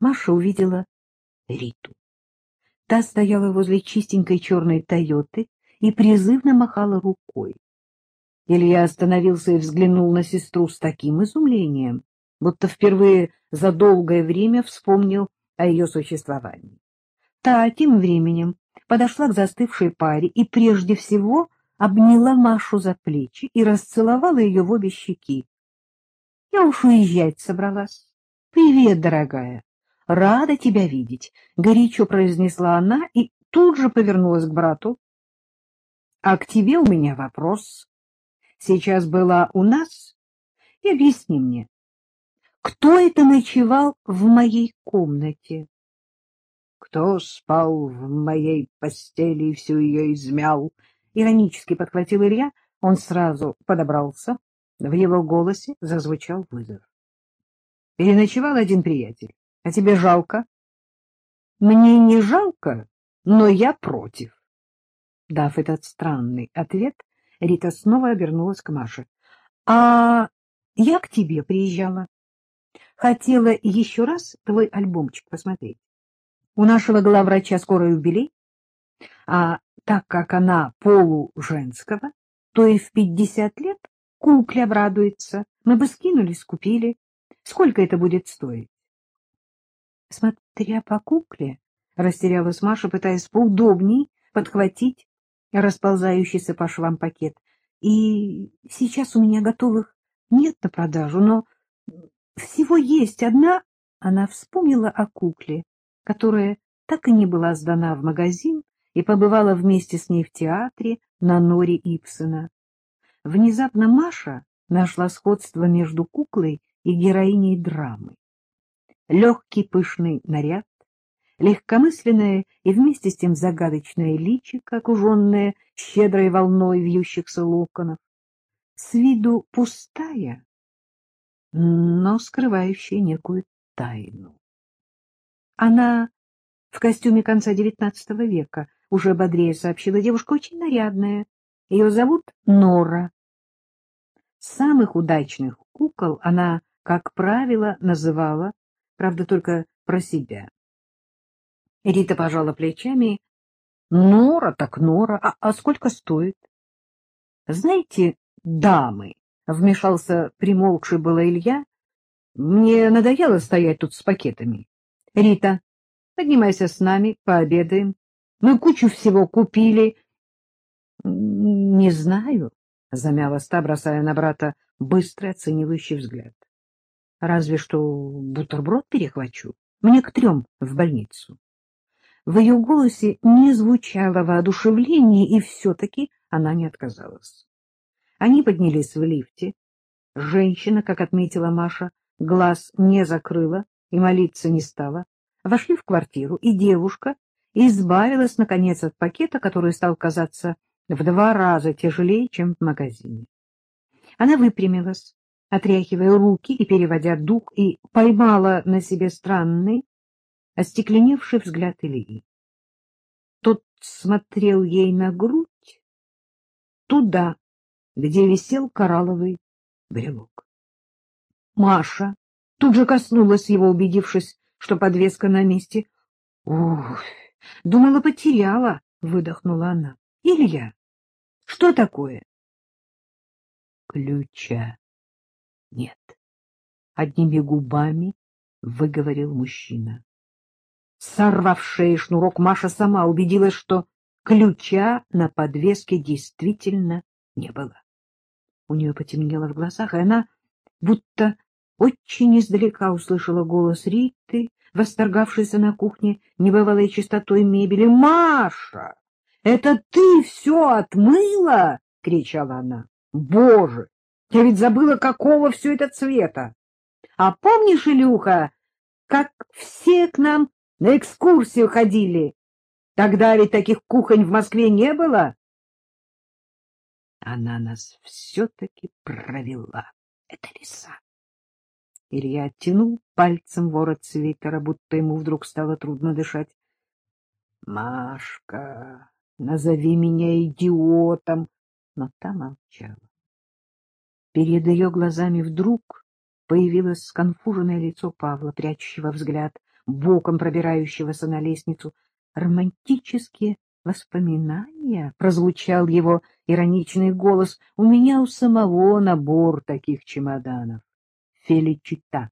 Маша увидела Риту. Та стояла возле чистенькой черной «Тойоты» и призывно махала рукой. Илья остановился и взглянул на сестру с таким изумлением, будто впервые за долгое время вспомнил о ее существовании. Та тем временем подошла к застывшей паре и прежде всего обняла Машу за плечи и расцеловала ее в обе щеки. — Я уж уезжать собралась. — Привет, дорогая. Рада тебя видеть, — горячо произнесла она и тут же повернулась к брату. — А к тебе у меня вопрос. Сейчас была у нас? И объясни мне, кто это ночевал в моей комнате? Кто спал в моей постели и всю ее измял? Иронически подхватил Илья. Он сразу подобрался. В его голосе зазвучал вызов. Переночевал один приятель. А тебе жалко? Мне не жалко, но я против. Дав этот странный ответ, Рита снова обернулась к Маше. — А я к тебе приезжала. Хотела еще раз твой альбомчик посмотреть. У нашего главврача скоро юбилей, а так как она полуженского, то и в пятьдесят лет кукле обрадуется. Мы бы скинулись, купили. Сколько это будет стоить? Смотря по кукле, растерялась Маша, пытаясь поудобней подхватить расползающийся по швам пакет. И сейчас у меня готовых нет на продажу, но всего есть одна. Она вспомнила о кукле, которая так и не была сдана в магазин и побывала вместе с ней в театре на норе Ипсона. Внезапно Маша нашла сходство между куклой и героиней драмы легкий пышный наряд, легкомысленное и вместе с тем загадочное личико, окруженное щедрой волной вьющихся локонов, с виду пустая, но скрывающая некую тайну. Она в костюме конца девятнадцатого века, уже бодрее сообщила девушка, очень нарядная. Ее зовут Нора. Самых удачных кукол она, как правило, называла правда, только про себя. Рита пожала плечами. Нора так Нора, а, а сколько стоит? Знаете, дамы, вмешался примолкший было Илья, мне надоело стоять тут с пакетами. Рита, поднимайся с нами, пообедаем. Мы кучу всего купили. Не знаю, замяла ста, бросая на брата быстрый оценивающий взгляд. Разве что бутерброд перехвачу. Мне к трем в больницу. В ее голосе не звучало воодушевление, и все-таки она не отказалась. Они поднялись в лифте. Женщина, как отметила Маша, глаз не закрыла и молиться не стала. Вошли в квартиру, и девушка избавилась, наконец, от пакета, который стал казаться в два раза тяжелее, чем в магазине. Она выпрямилась, отряхивая руки и переводя дух, и поймала на себе странный, остекленевший взгляд Ильи. Тот смотрел ей на грудь, туда, где висел коралловый брелок. Маша тут же коснулась его, убедившись, что подвеска на месте. — Ух, думала, потеряла, — выдохнула она. — Илья, что такое? — Ключа нет. Одними губами выговорил мужчина. Сорвав шею шнурок, Маша сама убедилась, что ключа на подвеске действительно не было. У нее потемнело в глазах, и она будто очень издалека услышала голос Риты, восторгавшейся на кухне небывалой чистотой мебели. «Маша, это ты все отмыла?» — кричала она. «Боже, я ведь забыла, какого все это цвета. А помнишь, Илюха, как все к нам на экскурсию ходили? Тогда ведь таких кухонь в Москве не было. Она нас все-таки провела. Это лиса. Илья оттянул пальцем ворот свитера, будто ему вдруг стало трудно дышать. — Машка, назови меня идиотом. Но та молчала. Перед ее глазами вдруг появилось сконфуженное лицо Павла, прячущего взгляд. боком пробирающегося на лестницу. Романтические воспоминания, — прозвучал его ироничный голос, — у меня у самого набор таких чемоданов. Феличита.